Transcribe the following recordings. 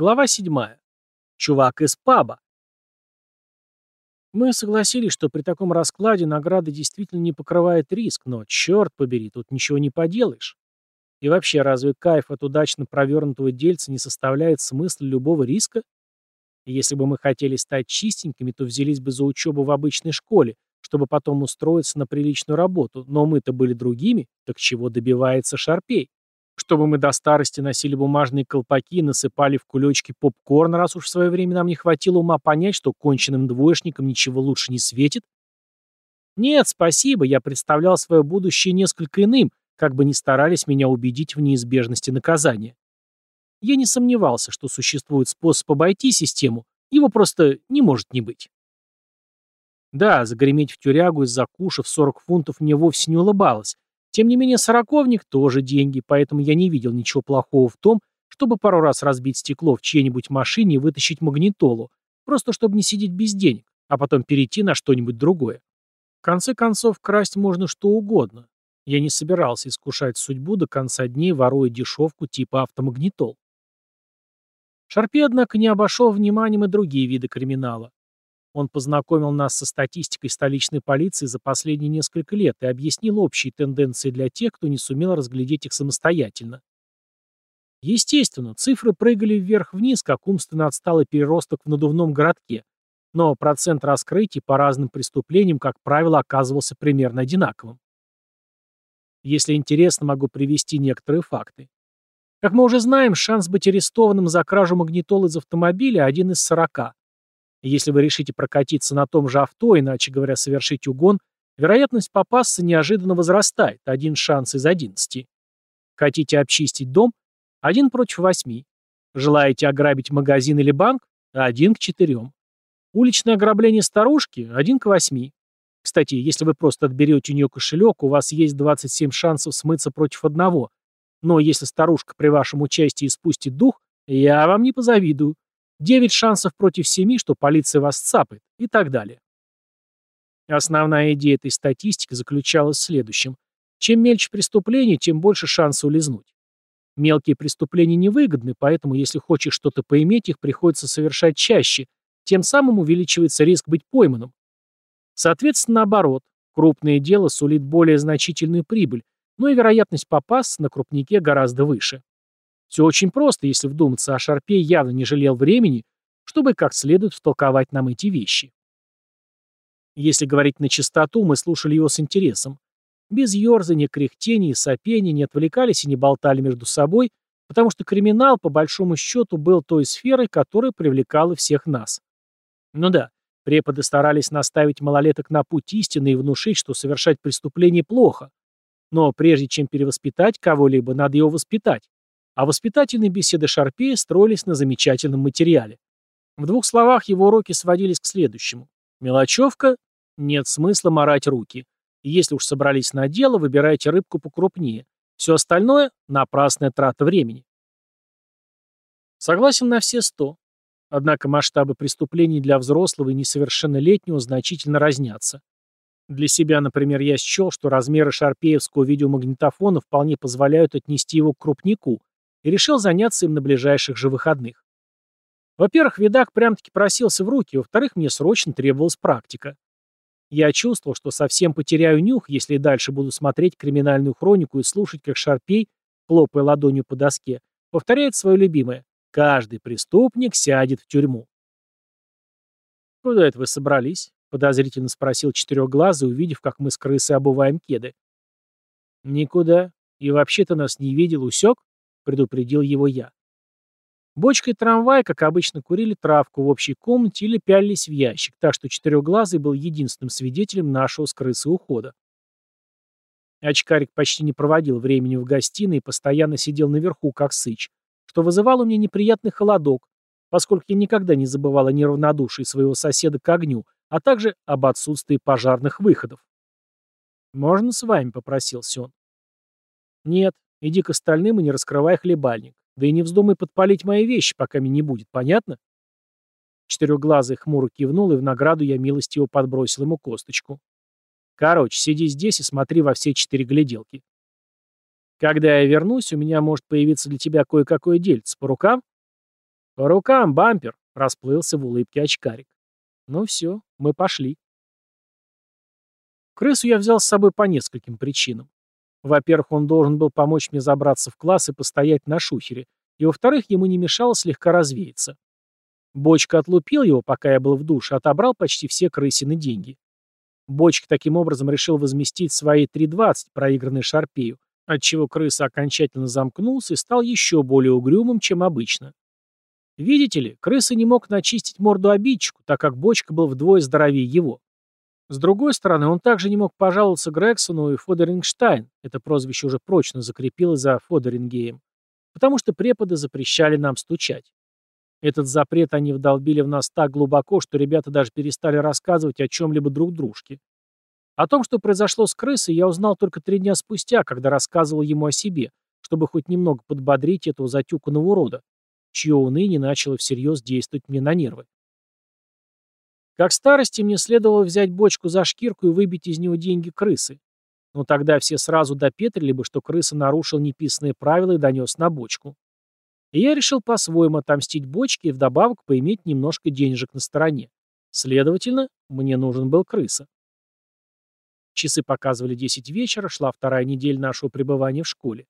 Глава 7. Чувак из паба. Мы согласились, что при таком раскладе награда действительно не покрывает риск, но, черт побери, тут ничего не поделаешь. И вообще, разве кайф от удачно провернутого дельца не составляет смысла любого риска? Если бы мы хотели стать чистенькими, то взялись бы за учебу в обычной школе, чтобы потом устроиться на приличную работу, но мы-то были другими, так чего добивается Шарпей? Чтобы мы до старости носили бумажные колпаки и насыпали в кулечки попкорн, раз уж в свое время нам не хватило ума понять, что конченным двоечникам ничего лучше не светит? Нет, спасибо, я представлял свое будущее несколько иным, как бы ни старались меня убедить в неизбежности наказания. Я не сомневался, что существует способ обойти систему, его просто не может не быть. Да, загреметь в тюрягу из-за куша в 40 фунтов мне вовсе не улыбалось, тем не менее, сороковник тоже деньги, поэтому я не видел ничего плохого в том, чтобы пару раз разбить стекло в чьей-нибудь машине и вытащить магнитолу, просто чтобы не сидеть без денег, а потом перейти на что-нибудь другое. В конце концов, красть можно что угодно. Я не собирался искушать судьбу до конца дней, воруя дешевку типа автомагнитол. Шарпи, однако, не обошел вниманием и другие виды криминала. Он познакомил нас со статистикой столичной полиции за последние несколько лет и объяснил общие тенденции для тех, кто не сумел разглядеть их самостоятельно. Естественно, цифры прыгали вверх-вниз, как умственно отсталый переросток в надувном городке, но процент раскрытий по разным преступлениям, как правило, оказывался примерно одинаковым. Если интересно, могу привести некоторые факты. Как мы уже знаем, шанс быть арестованным за кражу магнитол из автомобиля один из сорока. Если вы решите прокатиться на том же авто, иначе говоря, совершить угон, вероятность попасться неожиданно возрастает, один шанс из одиннадцати. Хотите обчистить дом? Один против восьми. Желаете ограбить магазин или банк? Один к четырем. Уличное ограбление старушки? Один к восьми. Кстати, если вы просто отберете у нее кошелек, у вас есть 27 шансов смыться против одного. Но если старушка при вашем участии спустит дух, я вам не позавидую. 9 шансов против 7, что полиция вас цапает и так далее. Основная идея этой статистики заключалась в следующем. Чем мельче преступление, тем больше шансов улизнуть. Мелкие преступления невыгодны, поэтому если хочешь что-то поиметь, их приходится совершать чаще, тем самым увеличивается риск быть пойманным. Соответственно, наоборот, крупное дело сулит более значительную прибыль, но и вероятность попасться на крупнике гораздо выше. Все очень просто, если вдуматься, а Шарпей явно не жалел времени, чтобы как следует втолковать нам эти вещи. Если говорить на чистоту, мы слушали его с интересом. Без ерзания, кряхтения и сопения не отвлекались и не болтали между собой, потому что криминал, по большому счету, был той сферой, которая привлекала всех нас. Ну да, преподы старались наставить малолеток на путь истины и внушить, что совершать преступление плохо. Но прежде чем перевоспитать кого-либо, надо его воспитать а воспитательные беседы Шарпея строились на замечательном материале. В двух словах его уроки сводились к следующему. Мелочевка – нет смысла морать руки. если уж собрались на дело, выбирайте рыбку покрупнее. Все остальное – напрасная трата времени. Согласен на все сто. Однако масштабы преступлений для взрослого и несовершеннолетнего значительно разнятся. Для себя, например, я счел, что размеры шарпеевского видеомагнитофона вполне позволяют отнести его к крупнику, и решил заняться им на ближайших же выходных. Во-первых, видак прям-таки просился в руки, во-вторых, мне срочно требовалась практика. Я чувствовал, что совсем потеряю нюх, если и дальше буду смотреть криминальную хронику и слушать, как Шарпей, хлопая ладонью по доске, повторяет свое любимое «Каждый преступник сядет в тюрьму». «Куда это вы собрались?» — подозрительно спросил четырехглазый, увидев, как мы с крысой обуваем кеды. «Никуда. И вообще-то нас не видел, усек?» — предупредил его я. Бочка и трамвай, как обычно, курили травку в общей комнате или пялились в ящик, так что четырехглазый был единственным свидетелем нашего с крысы ухода. Очкарик почти не проводил времени в гостиной и постоянно сидел наверху, как сыч, что вызывало у меня неприятный холодок, поскольку я никогда не забывал о неравнодушии своего соседа к огню, а также об отсутствии пожарных выходов. «Можно с вами?» — попросился он. «Нет, Иди к остальным и не раскрывай хлебальник. Да и не вздумай подпалить мои вещи, пока меня не будет, понятно?» Четырехглазый хмуро кивнул, и в награду я милостиво подбросил ему косточку. «Короче, сиди здесь и смотри во все четыре гляделки. Когда я вернусь, у меня может появиться для тебя кое-какое дельце. По рукам?» «По рукам, бампер!» — расплылся в улыбке очкарик. «Ну все, мы пошли». Крысу я взял с собой по нескольким причинам. Во-первых, он должен был помочь мне забраться в класс и постоять на шухере, и во-вторых, ему не мешало слегка развеяться. Бочка отлупил его, пока я был в душе, отобрал почти все крысины деньги. Бочка таким образом решил возместить свои 3.20, проигранные Шарпею, отчего крыса окончательно замкнулся и стал еще более угрюмым, чем обычно. Видите ли, крыса не мог начистить морду обидчику, так как бочка был вдвое здоровее его. С другой стороны, он также не мог пожаловаться Грексону и Фодерингштайн, это прозвище уже прочно закрепилось за Фодерингеем, потому что преподы запрещали нам стучать. Этот запрет они вдолбили в нас так глубоко, что ребята даже перестали рассказывать о чем-либо друг дружке. О том, что произошло с крысой, я узнал только три дня спустя, когда рассказывал ему о себе, чтобы хоть немного подбодрить этого затюканного урода, чье уныние начало всерьез действовать мне на нервы. Как старости мне следовало взять бочку за шкирку и выбить из него деньги крысы. Но тогда все сразу допетрили бы, что крыса нарушил неписанные правила и донес на бочку. И я решил по-своему отомстить бочке и вдобавок поиметь немножко денежек на стороне. Следовательно, мне нужен был крыса. Часы показывали 10 вечера, шла вторая неделя нашего пребывания в школе.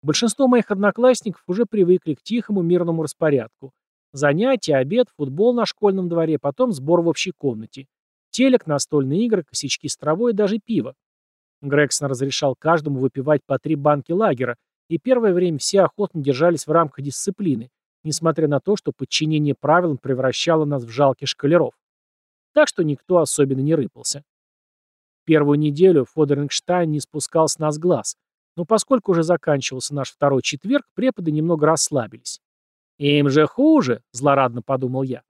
Большинство моих одноклассников уже привыкли к тихому мирному распорядку. Занятия, обед, футбол на школьном дворе, потом сбор в общей комнате. Телек, настольные игры, косячки с травой и даже пиво. Грегсон разрешал каждому выпивать по три банки лагера, и первое время все охотно держались в рамках дисциплины, несмотря на то, что подчинение правилам превращало нас в жалких шкалеров. Так что никто особенно не рыпался. Первую неделю Фодерингштайн не спускал с нас глаз, но поскольку уже заканчивался наш второй четверг, преподы немного расслабились. «Им же хуже!» — злорадно подумал я.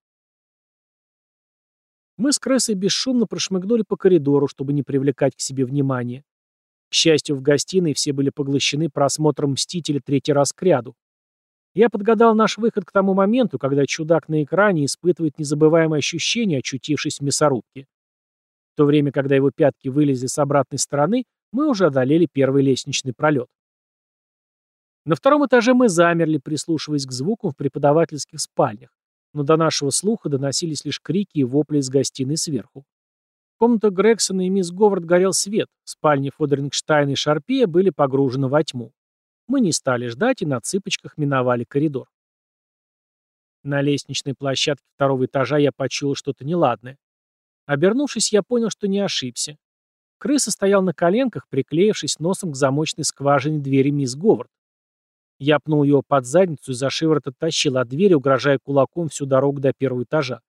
Мы с крысой бесшумно прошмыгнули по коридору, чтобы не привлекать к себе внимания. К счастью, в гостиной все были поглощены просмотром «Мстителя» третий раз к ряду. Я подгадал наш выход к тому моменту, когда чудак на экране испытывает незабываемое ощущение, очутившись в мясорубке. В то время, когда его пятки вылезли с обратной стороны, мы уже одолели первый лестничный пролет. На втором этаже мы замерли, прислушиваясь к звукам в преподавательских спальнях, но до нашего слуха доносились лишь крики и вопли из гостиной сверху. В комнатах Грегсона и мисс Говард горел свет, спальни Фодерингштайна и Шарпея были погружены во тьму. Мы не стали ждать и на цыпочках миновали коридор. На лестничной площадке второго этажа я почуял что-то неладное. Обернувшись, я понял, что не ошибся. Крыса стоял на коленках, приклеившись носом к замочной скважине двери мисс Говард. Я пнул его под задницу и за шиворот оттащил от двери, угрожая кулаком всю дорогу до первого этажа.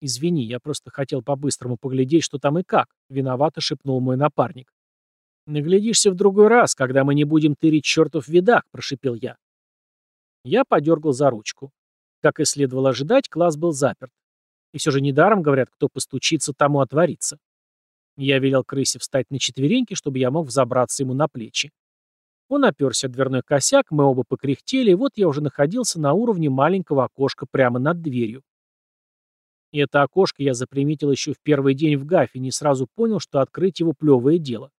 «Извини, я просто хотел по-быстрому поглядеть, что там и как», — виновато шепнул мой напарник. «Наглядишься в другой раз, когда мы не будем тырить чертов видах», — прошипел я. Я подергал за ручку. Как и следовало ожидать, класс был заперт. И все же недаром, говорят, кто постучится, тому отворится. Я велел крысе встать на четвереньки, чтобы я мог взобраться ему на плечи. Он оперся дверной косяк, мы оба покряхтели, и вот я уже находился на уровне маленького окошка прямо над дверью. И это окошко я заприметил еще в первый день в ГАФе, не сразу понял, что открыть его плевое дело.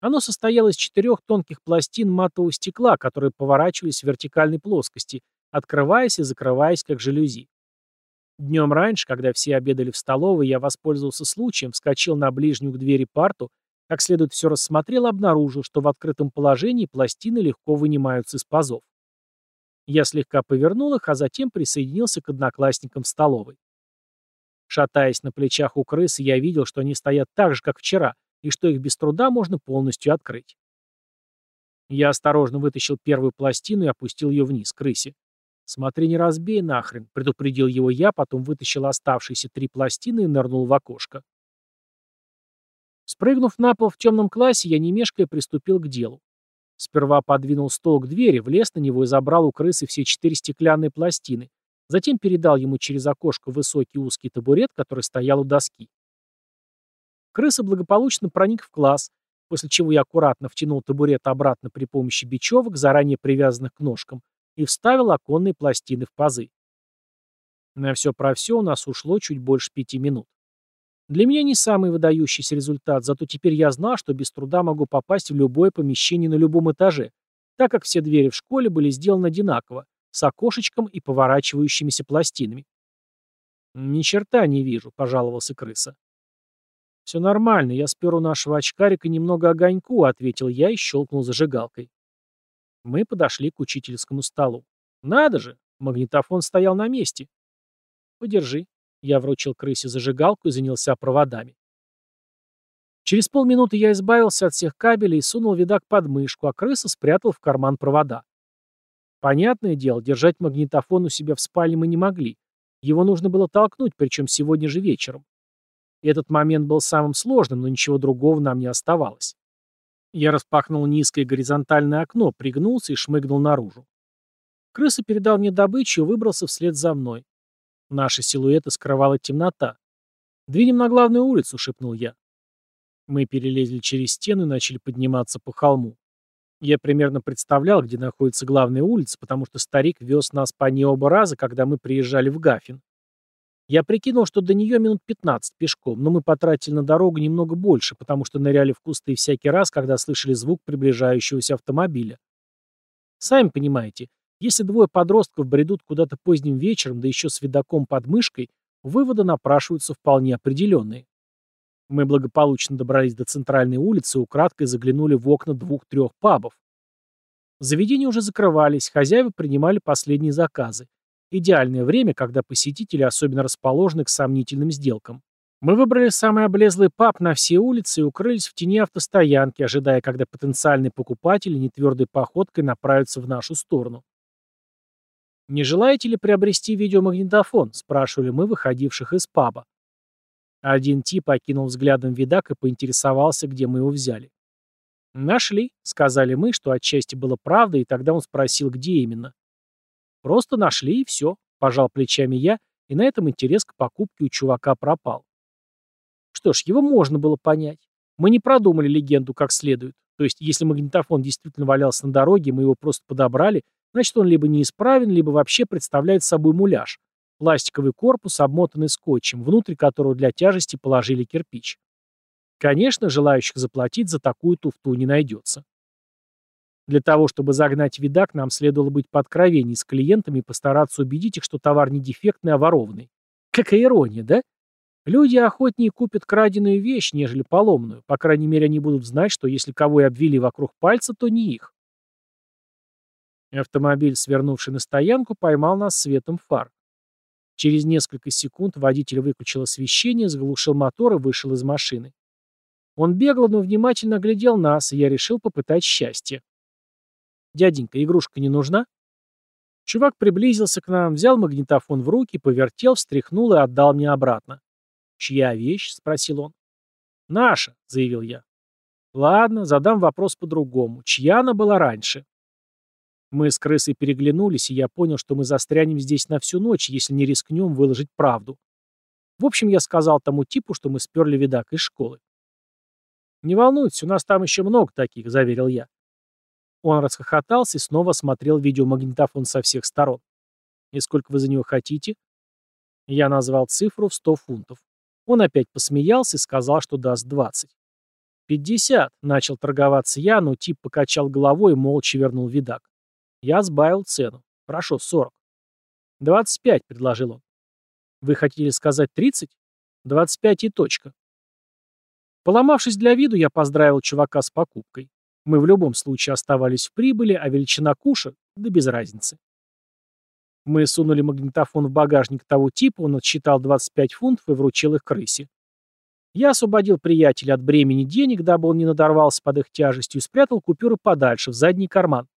Оно состояло из четырех тонких пластин матового стекла, которые поворачивались в вертикальной плоскости, открываясь и закрываясь как жалюзи. Днем раньше, когда все обедали в столовой, я воспользовался случаем, вскочил на ближнюю к двери парту, как следует все рассмотрел обнаружил, что в открытом положении пластины легко вынимаются из пазов. Я слегка повернул их, а затем присоединился к одноклассникам в столовой. Шатаясь на плечах у крысы, я видел, что они стоят так же, как вчера, и что их без труда можно полностью открыть. Я осторожно вытащил первую пластину и опустил ее вниз, крысе. «Смотри, не разбей нахрен», — предупредил его я, потом вытащил оставшиеся три пластины и нырнул в окошко. Спрыгнув на пол в темном классе, я не мешкая приступил к делу. Сперва подвинул стол к двери, влез на него и забрал у крысы все четыре стеклянные пластины. Затем передал ему через окошко высокий узкий табурет, который стоял у доски. Крыса благополучно проник в класс, после чего я аккуратно втянул табурет обратно при помощи бечевок, заранее привязанных к ножкам, и вставил оконные пластины в пазы. На все про все у нас ушло чуть больше пяти минут. Для меня не самый выдающийся результат, зато теперь я знал, что без труда могу попасть в любое помещение на любом этаже, так как все двери в школе были сделаны одинаково, с окошечком и поворачивающимися пластинами. «Ни черта не вижу», — пожаловался крыса. «Все нормально, я спер у нашего очкарика немного огоньку», — ответил я и щелкнул зажигалкой. Мы подошли к учительскому столу. «Надо же!» — магнитофон стоял на месте. «Подержи». Я вручил крысе зажигалку и занялся проводами. Через полминуты я избавился от всех кабелей и сунул видак под мышку, а крыса спрятал в карман провода. Понятное дело, держать магнитофон у себя в спальне мы не могли. Его нужно было толкнуть, причем сегодня же вечером. Этот момент был самым сложным, но ничего другого нам не оставалось. Я распахнул низкое горизонтальное окно, пригнулся и шмыгнул наружу. Крыса передал мне добычу и выбрался вслед за мной. Наши силуэты скрывала темнота. «Двинем на главную улицу», — шепнул я. Мы перелезли через стену и начали подниматься по холму. Я примерно представлял, где находится главная улица, потому что старик вез нас по ней оба раза, когда мы приезжали в Гафин. Я прикинул, что до нее минут 15 пешком, но мы потратили на дорогу немного больше, потому что ныряли в кусты всякий раз, когда слышали звук приближающегося автомобиля. Сами понимаете, если двое подростков бредут куда-то поздним вечером, да еще с видаком под мышкой, выводы напрашиваются вполне определенные. Мы благополучно добрались до центральной улицы и украдкой заглянули в окна двух-трех пабов. Заведения уже закрывались, хозяева принимали последние заказы. Идеальное время, когда посетители особенно расположены к сомнительным сделкам. Мы выбрали самый облезлый паб на все улицы и укрылись в тени автостоянки, ожидая, когда потенциальные покупатели нетвердой походкой направятся в нашу сторону. «Не желаете ли приобрести видеомагнитофон?» – спрашивали мы выходивших из паба. Один тип окинул взглядом видак и поинтересовался, где мы его взяли. «Нашли», — сказали мы, что отчасти было правдой, и тогда он спросил, где именно. «Просто нашли, и все», — пожал плечами я, и на этом интерес к покупке у чувака пропал. Что ж, его можно было понять. Мы не продумали легенду как следует. То есть, если магнитофон действительно валялся на дороге, мы его просто подобрали, значит, он либо неисправен, либо вообще представляет собой муляж. Пластиковый корпус, обмотанный скотчем, внутрь которого для тяжести положили кирпич. Конечно, желающих заплатить за такую туфту не найдется. Для того, чтобы загнать видак, нам следовало быть подкровенней с клиентами и постараться убедить их, что товар не дефектный, а ворованный. Какая ирония, да? Люди охотнее купят краденую вещь, нежели поломную. По крайней мере, они будут знать, что если кого и обвели вокруг пальца, то не их. Автомобиль, свернувший на стоянку, поймал нас светом фар. Через несколько секунд водитель выключил освещение, заглушил мотор и вышел из машины. Он бегло, но внимательно оглядел нас, и я решил попытать счастье. «Дяденька, игрушка не нужна?» Чувак приблизился к нам, взял магнитофон в руки, повертел, встряхнул и отдал мне обратно. «Чья вещь?» — спросил он. «Наша», — заявил я. «Ладно, задам вопрос по-другому. Чья она была раньше?» Мы с крысой переглянулись, и я понял, что мы застрянем здесь на всю ночь, если не рискнем выложить правду. В общем, я сказал тому типу, что мы сперли видак из школы. «Не волнуйтесь, у нас там еще много таких», — заверил я. Он расхохотался и снова смотрел видеомагнитофон со всех сторон. «И сколько вы за него хотите?» Я назвал цифру в 100 фунтов. Он опять посмеялся и сказал, что даст 20. «Пятьдесят», — начал торговаться я, но тип покачал головой и молча вернул видак. Я сбавил цену. Хорошо, 40. 25, предложил он. Вы хотели сказать 30? 25 и точка. Поломавшись для виду, я поздравил чувака с покупкой. Мы в любом случае оставались в прибыли, а величина куша — да без разницы. Мы сунули магнитофон в багажник того типа, он отсчитал 25 фунтов и вручил их крысе. Я освободил приятеля от бремени денег, дабы он не надорвался под их тяжестью, и спрятал купюры подальше, в задний карман.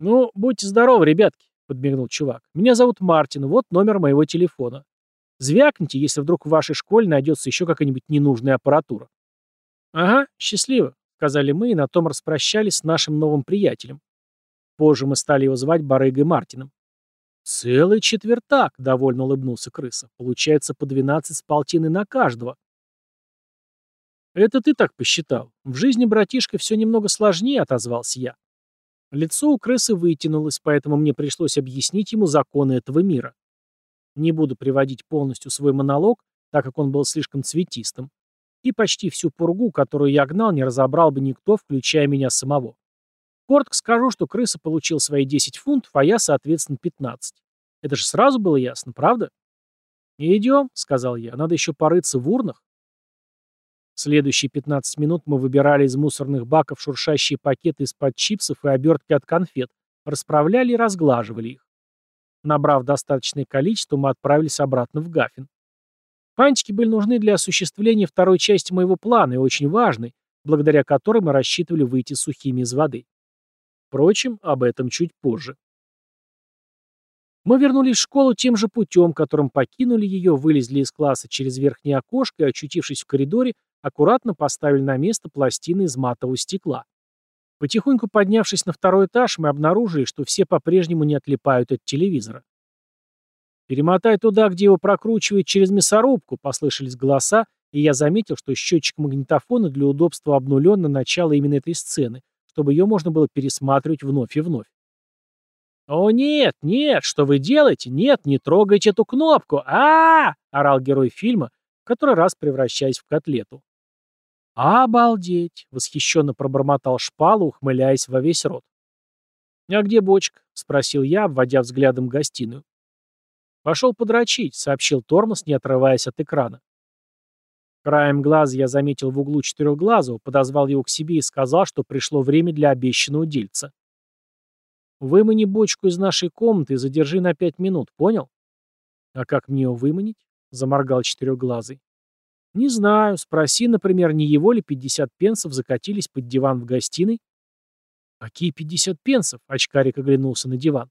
«Ну, будьте здоровы, ребятки», — подмигнул чувак. «Меня зовут Мартин, вот номер моего телефона. Звякните, если вдруг в вашей школе найдется еще какая-нибудь ненужная аппаратура». «Ага, счастливо», — сказали мы и на том распрощались с нашим новым приятелем. Позже мы стали его звать Барыгой Мартином. «Целый четвертак», — довольно улыбнулся крыса. «Получается по двенадцать с полтины на каждого». «Это ты так посчитал. В жизни, братишка, все немного сложнее», — отозвался я. Лицо у крысы вытянулось, поэтому мне пришлось объяснить ему законы этого мира. Не буду приводить полностью свой монолог, так как он был слишком цветистым. И почти всю пургу, которую я гнал, не разобрал бы никто, включая меня самого. Коротко скажу, что крыса получил свои 10 фунтов, а я, соответственно, 15. Это же сразу было ясно, правда? «Идем», — сказал я, — «надо еще порыться в урнах». Следующие 15 минут мы выбирали из мусорных баков шуршащие пакеты из-под чипсов и обертки от конфет, расправляли и разглаживали их. Набрав достаточное количество, мы отправились обратно в Гаффин. Фантики были нужны для осуществления второй части моего плана и очень важной, благодаря которой мы рассчитывали выйти сухими из воды. Впрочем, об этом чуть позже. Мы вернулись в школу тем же путем, которым покинули ее, вылезли из класса через верхнее окошко и, очутившись в коридоре, аккуратно поставили на место пластины из матового стекла. Потихоньку поднявшись на второй этаж, мы обнаружили, что все по-прежнему не отлипают от телевизора. «Перемотай туда, где его прокручивает через мясорубку», — послышались голоса, и я заметил, что счетчик магнитофона для удобства обнулен на начало именно этой сцены, чтобы ее можно было пересматривать вновь и вновь. «О нет, нет, что вы делаете? Нет, не трогайте эту кнопку! а, орал герой фильма, в который раз превращаясь в котлету. «Обалдеть!» — восхищенно пробормотал шпалу, ухмыляясь во весь рот. «А где бочка?» — спросил я, обводя взглядом гостиную. «Пошел подрочить», — сообщил Тормоз, не отрываясь от экрана. Краем глаза я заметил в углу четырехглазого, подозвал его к себе и сказал, что пришло время для обещанного дельца. «Вымани бочку из нашей комнаты и задержи на пять минут, понял?» «А как мне ее выманить?» — заморгал четырехглазый. «Не знаю. Спроси, например, не его ли 50 пенсов закатились под диван в гостиной?» «Какие 50 пенсов?» — очкарик оглянулся на диван.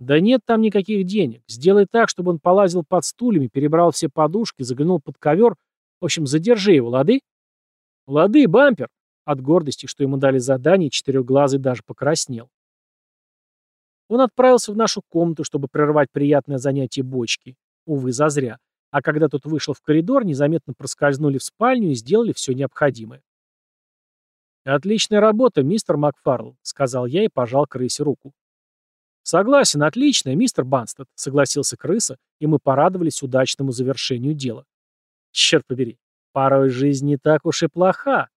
«Да нет там никаких денег. Сделай так, чтобы он полазил под стульями, перебрал все подушки, заглянул под ковер. В общем, задержи его, лады?» «Лады, бампер!» От гордости, что ему дали задание, четырехглазый даже покраснел. Он отправился в нашу комнату, чтобы прервать приятное занятие бочки. Увы, зазря. А когда тот вышел в коридор, незаметно проскользнули в спальню и сделали все необходимое. «Отличная работа, мистер Макфарл», — сказал я и пожал крысе руку. «Согласен, отлично, мистер Банстед», — согласился крыса, и мы порадовались удачному завершению дела. «Черт побери, порой жизнь не так уж и плоха»,